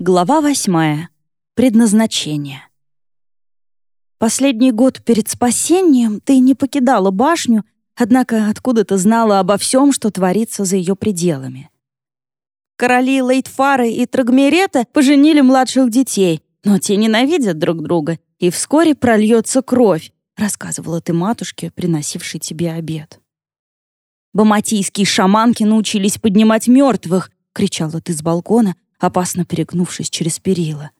Глава восьмая. Предназначение. Последний год перед спасением ты не покидала башню, однако откуда-то знала обо всем, что творится за ее пределами. Короли Лейтфары и Трагмерета поженили младших детей, но те ненавидят друг друга, и вскоре прольется кровь, рассказывала ты матушке, приносившей тебе обед. Баматийские шаманки научились поднимать мертвых, кричала ты с балкона, опасно перегнувшись через перила.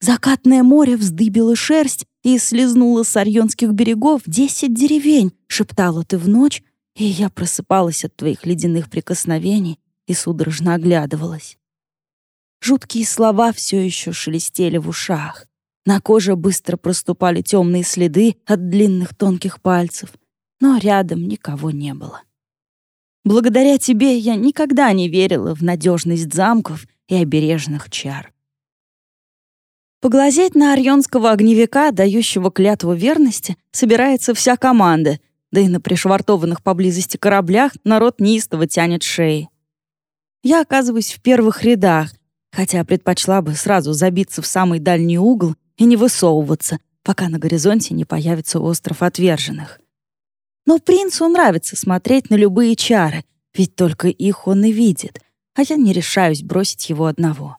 Закатное море вздыбило шерсть и слезнуло с арьонских берегов десять деревень, шептала ты в ночь, и я просыпалась от твоих ледяных прикосновений и судорожно оглядывалась. Жуткие слова все еще шелестели в ушах. На коже быстро проступали темные следы от длинных тонких пальцев, но рядом никого не было. Благодаря тебе я никогда не верила в надежность замков и обережных чар. Поглазеть на арьонского огневика, дающего клятву верности, собирается вся команда, да и на пришвартованных поблизости кораблях народ неистово тянет шеи. Я оказываюсь в первых рядах, хотя предпочла бы сразу забиться в самый дальний угол и не высовываться, пока на горизонте не появится остров отверженных. Но принцу нравится смотреть на любые чары, ведь только их он и видит — а я не решаюсь бросить его одного.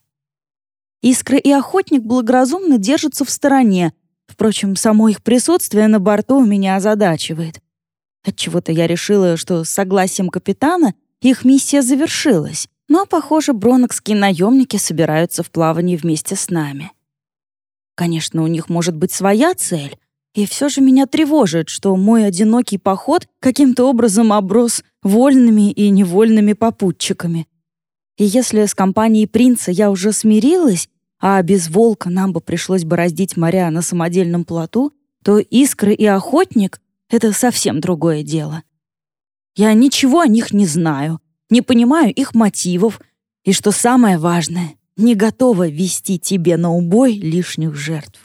Искры и охотник благоразумно держатся в стороне. Впрочем, само их присутствие на борту меня озадачивает. Отчего-то я решила, что с согласием капитана их миссия завершилась, но, похоже, бронокские наемники собираются в плавание вместе с нами. Конечно, у них может быть своя цель, и все же меня тревожит, что мой одинокий поход каким-то образом оброс вольными и невольными попутчиками. И если с компанией принца я уже смирилась, а без волка нам бы пришлось бы раздеть моря на самодельном плоту, то искры и охотник — это совсем другое дело. Я ничего о них не знаю, не понимаю их мотивов, и, что самое важное, не готова вести тебе на убой лишних жертв.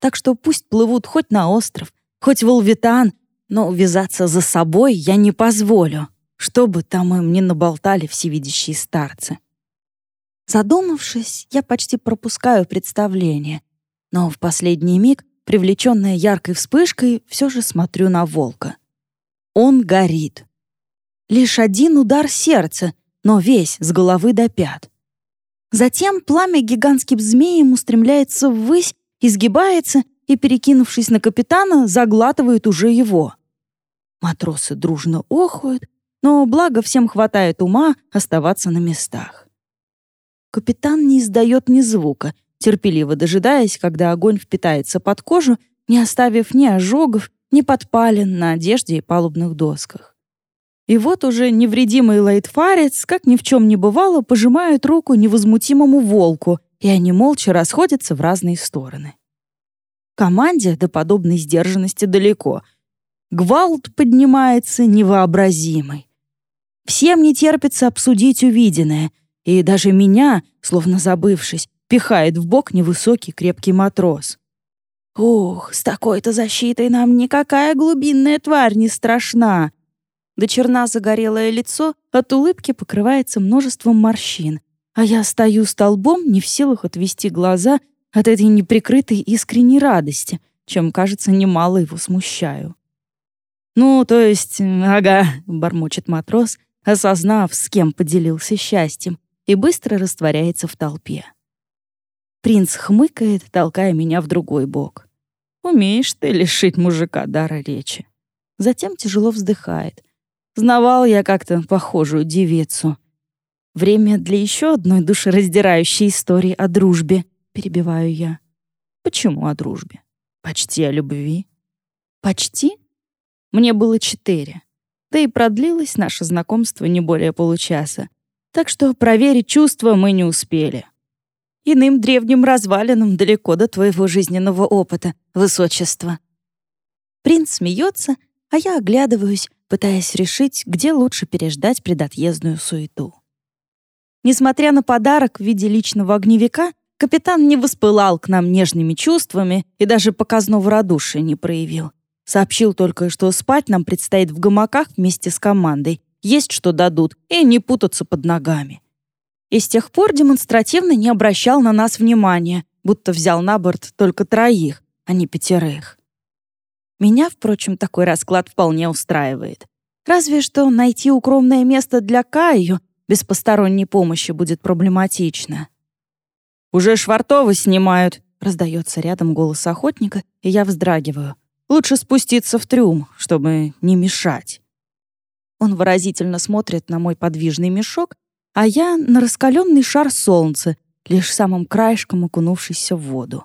Так что пусть плывут хоть на остров, хоть в Алвитан, но увязаться за собой я не позволю. Что бы там им ни наболтали всевидящие старцы. Задумавшись, я почти пропускаю представление, но в последний миг, привлеченная яркой вспышкой, все же смотрю на волка. Он горит. Лишь один удар сердца, но весь с головы до пят. Затем пламя гигантским змеем устремляется ввысь, изгибается и, перекинувшись на капитана, заглатывает уже его. Матросы дружно охуют, но благо всем хватает ума оставаться на местах. Капитан не издает ни звука, терпеливо дожидаясь, когда огонь впитается под кожу, не оставив ни ожогов, ни подпалин на одежде и палубных досках. И вот уже невредимый лейтфарец, как ни в чем не бывало, пожимает руку невозмутимому волку, и они молча расходятся в разные стороны. Команде до подобной сдержанности далеко. Гвалт поднимается невообразимый. Всем не терпится обсудить увиденное, и даже меня, словно забывшись, пихает в бок невысокий крепкий матрос. Ух, с такой-то защитой нам никакая глубинная тварь не страшна. До черна загорелое лицо от улыбки покрывается множеством морщин, а я стою столбом, не в силах отвести глаза от этой неприкрытой искренней радости, чем, кажется, немало его смущаю. «Ну, то есть, ага», — бормочет матрос, осознав, с кем поделился счастьем, и быстро растворяется в толпе. Принц хмыкает, толкая меня в другой бок. «Умеешь ты лишить мужика дара речи». Затем тяжело вздыхает. Знавал я как-то похожую девицу. Время для еще одной душераздирающей истории о дружбе, перебиваю я. Почему о дружбе? Почти о любви. Почти? Мне было четыре. Да и продлилось наше знакомство не более получаса. Так что проверить чувства мы не успели. Иным древним развалинам далеко до твоего жизненного опыта, высочество. Принц смеется, а я оглядываюсь, пытаясь решить, где лучше переждать предотъездную суету. Несмотря на подарок в виде личного огневика, капитан не воспылал к нам нежными чувствами и даже показного радушия не проявил. Сообщил только, что спать нам предстоит в гамаках вместе с командой, есть что дадут, и не путаться под ногами. и с тех пор демонстративно не обращал на нас внимания, будто взял на борт только троих, а не пятерых. Меня, впрочем, такой расклад вполне устраивает. Разве что найти укромное место для Каю без посторонней помощи будет проблематично. «Уже швартовы снимают», — раздается рядом голос охотника, и я вздрагиваю. «Лучше спуститься в трюм, чтобы не мешать». Он выразительно смотрит на мой подвижный мешок, а я — на раскаленный шар солнца, лишь самым краешком окунувшийся в воду.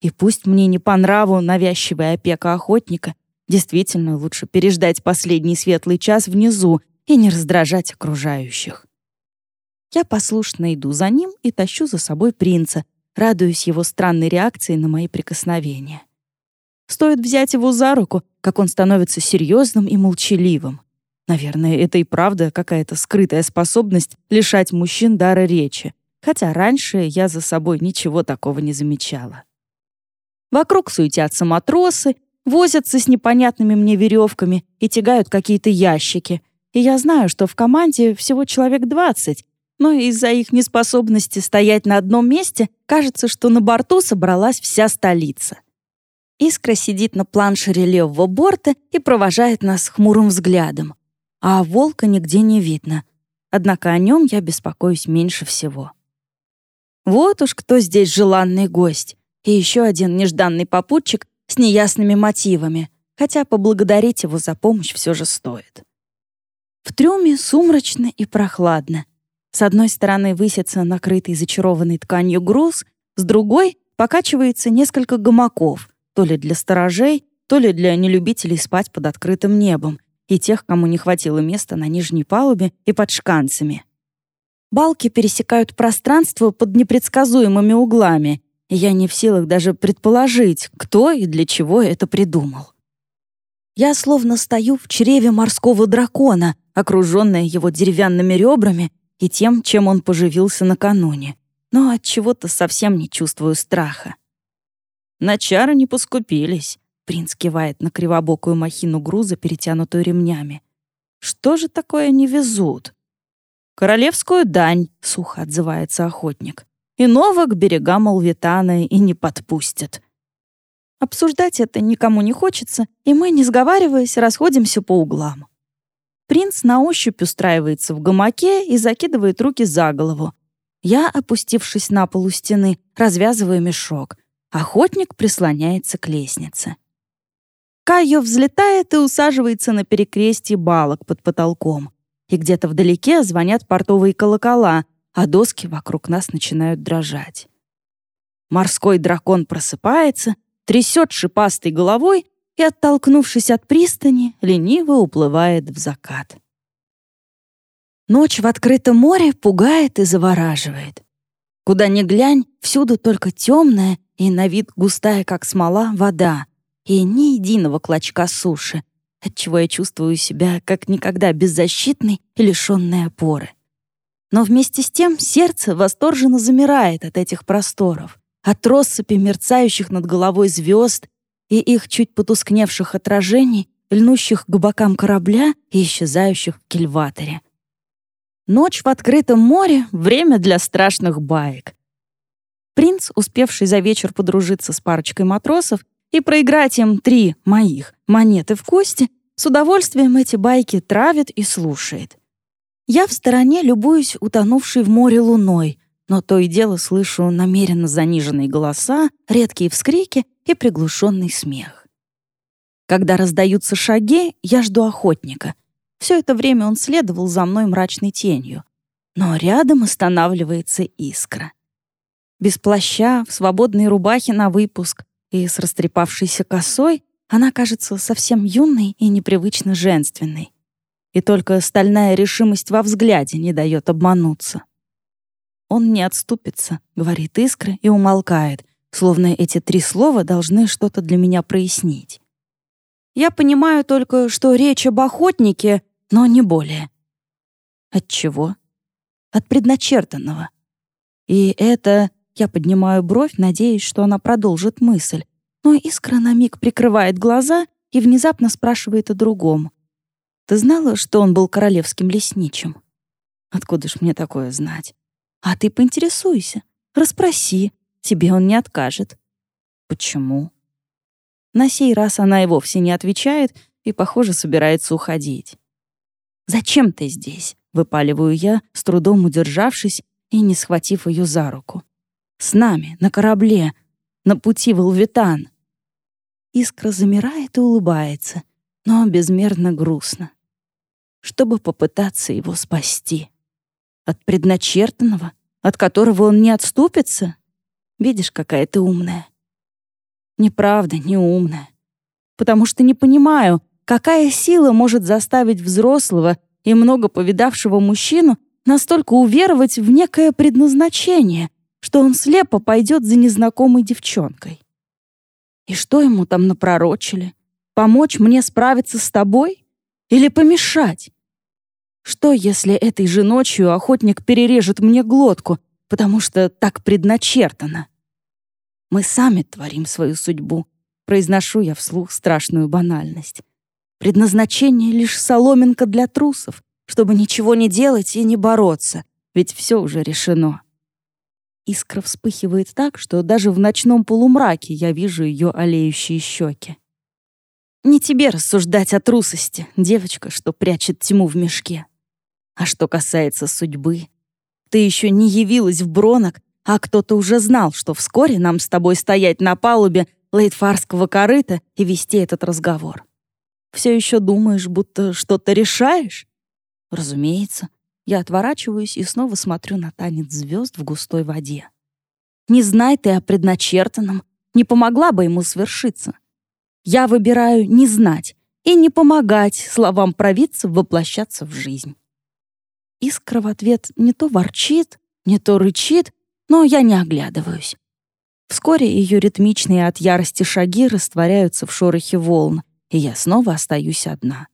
И пусть мне не по нраву навязчивая опека охотника, действительно лучше переждать последний светлый час внизу и не раздражать окружающих. Я послушно иду за ним и тащу за собой принца, радуясь его странной реакции на мои прикосновения. Стоит взять его за руку, как он становится серьезным и молчаливым. Наверное, это и правда какая-то скрытая способность лишать мужчин дара речи, хотя раньше я за собой ничего такого не замечала. Вокруг суетятся матросы, возятся с непонятными мне веревками и тягают какие-то ящики. И я знаю, что в команде всего человек 20, но из-за их неспособности стоять на одном месте кажется, что на борту собралась вся столица. Искра сидит на планшере левого борта и провожает нас хмурым взглядом. А волка нигде не видно. Однако о нем я беспокоюсь меньше всего. Вот уж кто здесь желанный гость и еще один нежданный попутчик с неясными мотивами, хотя поблагодарить его за помощь все же стоит. В трюме сумрачно и прохладно. С одной стороны высится накрытый зачарованной тканью груз, с другой покачивается несколько гамаков, то ли для сторожей, то ли для нелюбителей спать под открытым небом и тех, кому не хватило места на нижней палубе и под шканцами. Балки пересекают пространство под непредсказуемыми углами, и я не в силах даже предположить, кто и для чего это придумал. Я словно стою в чреве морского дракона, окруженная его деревянными ребрами и тем, чем он поживился накануне, но от чего-то совсем не чувствую страха. На чары не поскупились. Принц кивает на кривобокую махину груза, перетянутую ремнями. Что же такое не везут? Королевскую дань, сухо отзывается охотник. Иного к берегам Алвитана и не подпустят. Обсуждать это никому не хочется, и мы, не сговариваясь, расходимся по углам. Принц на ощупь устраивается в гамаке и закидывает руки за голову. Я, опустившись на полу стены, развязываю мешок. Охотник прислоняется к лестнице. Кайо взлетает и усаживается на перекрестье балок под потолком. И где-то вдалеке звонят портовые колокола, а доски вокруг нас начинают дрожать. Морской дракон просыпается, трясет шипастой головой и, оттолкнувшись от пристани, лениво уплывает в закат. Ночь в открытом море пугает и завораживает. Куда ни глянь, всюду только темная и на вид густая, как смола, вода, и ни единого клочка суши, отчего я чувствую себя как никогда беззащитной и лишённой опоры. Но вместе с тем сердце восторженно замирает от этих просторов, от россыпи мерцающих над головой звезд и их чуть потускневших отражений, льнущих к бокам корабля и исчезающих в кильваторе. Ночь в открытом море — время для страшных баек. Принц, успевший за вечер подружиться с парочкой матросов и проиграть им три моих монеты в кости, с удовольствием эти байки травит и слушает. Я в стороне любуюсь утонувшей в море луной, но то и дело слышу намеренно заниженные голоса, редкие вскрики и приглушенный смех. Когда раздаются шаги, я жду охотника. Все это время он следовал за мной мрачной тенью. Но рядом останавливается искра. Без плаща, в свободной рубахе на выпуск и с растрепавшейся косой она кажется совсем юной и непривычно женственной и только стальная решимость во взгляде не дает обмануться. «Он не отступится», — говорит Искра и умолкает, словно эти три слова должны что-то для меня прояснить. Я понимаю только, что речь об охотнике, но не более. От чего? От предначертанного. И это... Я поднимаю бровь, надеясь, что она продолжит мысль, но Искра на миг прикрывает глаза и внезапно спрашивает о другом. Ты знала, что он был королевским лесничим? Откуда ж мне такое знать? А ты поинтересуйся, расспроси, тебе он не откажет. Почему? На сей раз она и вовсе не отвечает и, похоже, собирается уходить. «Зачем ты здесь?» — выпаливаю я, с трудом удержавшись и не схватив ее за руку. «С нами, на корабле, на пути в Алвитан». Искра замирает и улыбается, но безмерно грустно. Чтобы попытаться его спасти. От предначертанного, от которого он не отступится? Видишь, какая ты умная. Неправда, не умная. Потому что не понимаю, какая сила может заставить взрослого и много повидавшего мужчину настолько уверовать в некое предназначение, что он слепо пойдет за незнакомой девчонкой. И что ему там напророчили? Помочь мне справиться с тобой? Или помешать? Что, если этой же ночью охотник перережет мне глотку, потому что так предначертано? Мы сами творим свою судьбу. Произношу я вслух страшную банальность. Предназначение — лишь соломинка для трусов, чтобы ничего не делать и не бороться, ведь все уже решено. Искра вспыхивает так, что даже в ночном полумраке я вижу ее олеющие щеки. Не тебе рассуждать о трусости, девочка, что прячет тьму в мешке. А что касается судьбы, ты еще не явилась в Бронок, а кто-то уже знал, что вскоре нам с тобой стоять на палубе лейтфарского корыта и вести этот разговор. Все еще думаешь, будто что-то решаешь? Разумеется. Я отворачиваюсь и снова смотрю на танец звезд в густой воде. Не знай ты о предначертанном, не помогла бы ему свершиться. Я выбираю не знать и не помогать словам провидцев воплощаться в жизнь. Искра в ответ не то ворчит, не то рычит, но я не оглядываюсь. Вскоре ее ритмичные от ярости шаги растворяются в шорохе волн, и я снова остаюсь одна.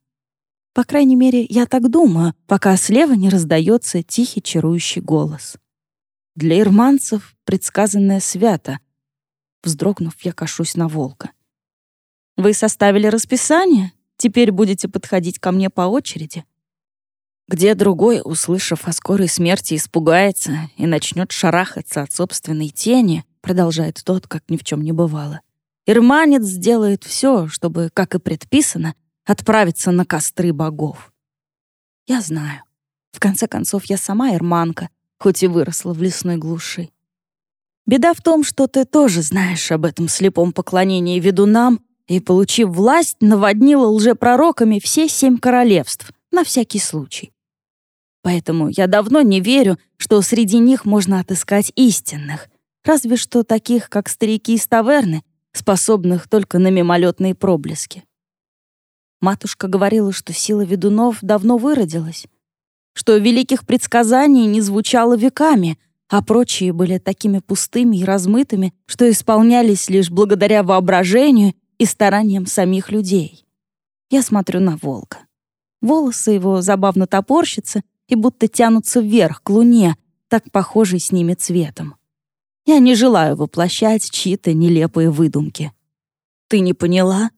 По крайней мере, я так думаю, пока слева не раздается тихий чарующий голос. Для ирманцев предсказанное свято. Вздрогнув, я кашусь на волка. «Вы составили расписание? Теперь будете подходить ко мне по очереди?» Где другой, услышав о скорой смерти, испугается и начнет шарахаться от собственной тени, продолжает тот, как ни в чем не бывало. Ирманец сделает все, чтобы, как и предписано, отправиться на костры богов. Я знаю. В конце концов, я сама ирманка, хоть и выросла в лесной глуши. Беда в том, что ты тоже знаешь об этом слепом поклонении ведунам и, получив власть, наводнила лжепророками все семь королевств, на всякий случай. Поэтому я давно не верю, что среди них можно отыскать истинных, разве что таких, как старики из таверны, способных только на мимолетные проблески. Матушка говорила, что сила ведунов давно выродилась, что великих предсказаний не звучало веками, а прочие были такими пустыми и размытыми, что исполнялись лишь благодаря воображению и стараниям самих людей. Я смотрю на волка. Волосы его забавно топорщатся, и будто тянутся вверх, к луне, так похожей с ними цветом. Я не желаю воплощать чьи-то нелепые выдумки. «Ты не поняла?»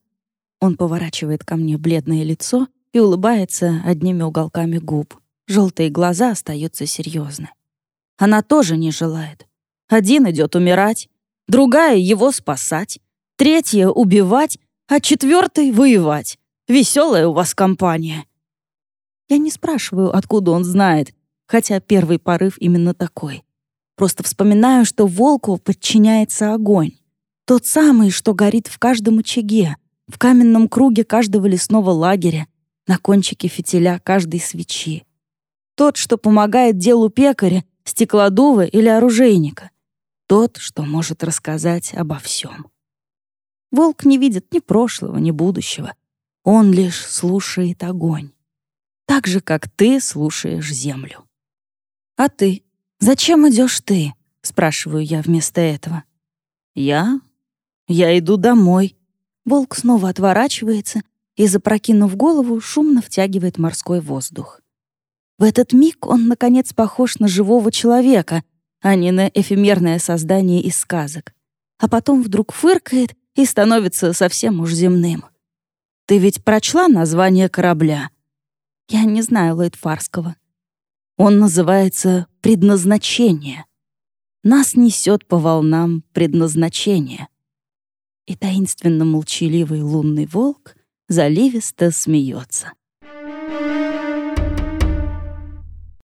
Он поворачивает ко мне бледное лицо и улыбается одними уголками губ. Желтые глаза остаются серьезны. Она тоже не желает. Один идет умирать, другая — его спасать, третья — убивать, а четвертый — воевать. Веселая у вас компания. Я не спрашиваю, откуда он знает, хотя первый порыв именно такой. Просто вспоминаю, что волку подчиняется огонь. Тот самый, что горит в каждом очаге, в каменном круге каждого лесного лагеря, на кончике фитиля каждой свечи. Тот, что помогает делу пекаря, стеклодува или оружейника. Тот, что может рассказать обо всем. Волк не видит ни прошлого, ни будущего. Он лишь слушает огонь так же, как ты слушаешь землю. «А ты? Зачем идешь ты?» — спрашиваю я вместо этого. «Я? Я иду домой». Волк снова отворачивается и, запрокинув голову, шумно втягивает морской воздух. В этот миг он, наконец, похож на живого человека, а не на эфемерное создание из сказок. А потом вдруг фыркает и становится совсем уж земным. «Ты ведь прочла название корабля?» Я не знаю Лейтфарского. Он называется «предназначение». Нас несет по волнам предназначение. И таинственно молчаливый лунный волк заливисто смеется.